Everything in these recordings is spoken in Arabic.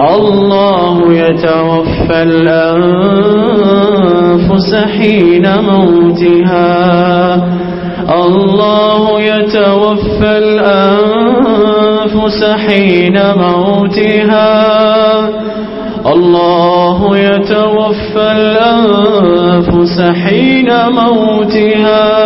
الله يتوفى الأنفس حين موتها. الله يتوفى الأنفس حين موتها. الله يتوفى الأنفس حين موتها. الله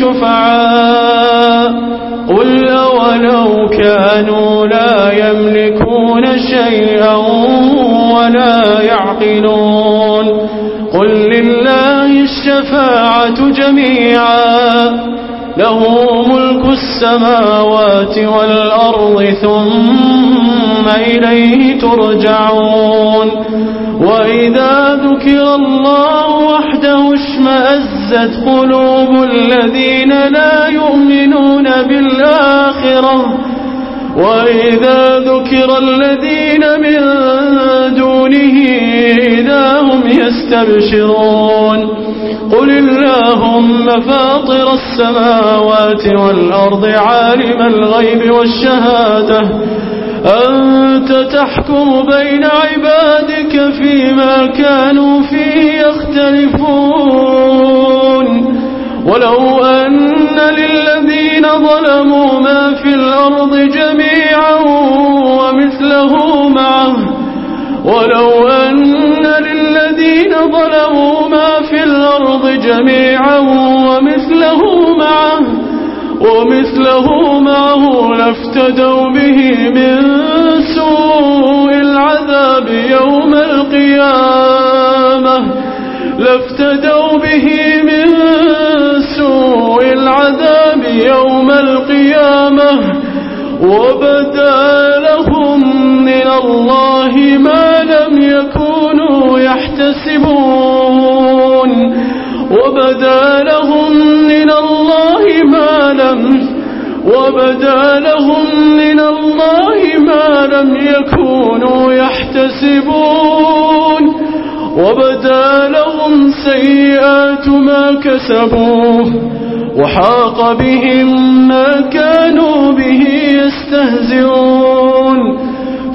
شفعاء. قل ولو كانوا لا يملكون شيئا ولا يعقلون. قل لله الشفاعة جميعا. له ملك السماوات والأرض ثم إليه ترجعون. وإذا ذكر الله وحده اشمأز قست قلوب الذين لا يؤمنون بالآخرة. وإذا ذكر الذين من دونه إذا هم يستبشرون. قل اللهم فاطر السماوات والأرض عالم الغيب والشهادة. أنت تحكم بين عبادك فيما كانوا فيه يختلفون. ولو أن للذين ظلموا ما في الأرض جميعا ومثله معه. ولو أن للذين ظلموا ما في الأرض جميعا ومثله معه. ومثله معه لافتدوا به من سوء العذاب يوم القيامة. لافتدوا القيامة وبدا لهم من الله ما لم يكونوا يحتسبون وبدا لهم من الله ما لم وبدا لهم من الله ما لم يكونوا يحتسبون وبدا لهم سيئات ما كسبوه وحاق بهم ما كانوا به يستهزئون.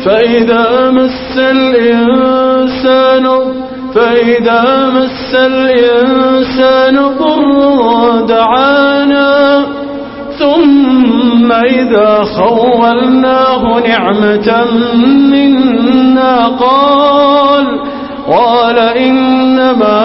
فإذا مس الإنسان فإذا مس الإنسان ضر دعانا. ثم إذا خولناه نعمة منا قال قال إنما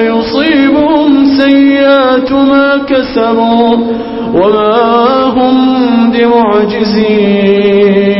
فيصيبهم سيئات ما كسبوا وما هم بمعجزين.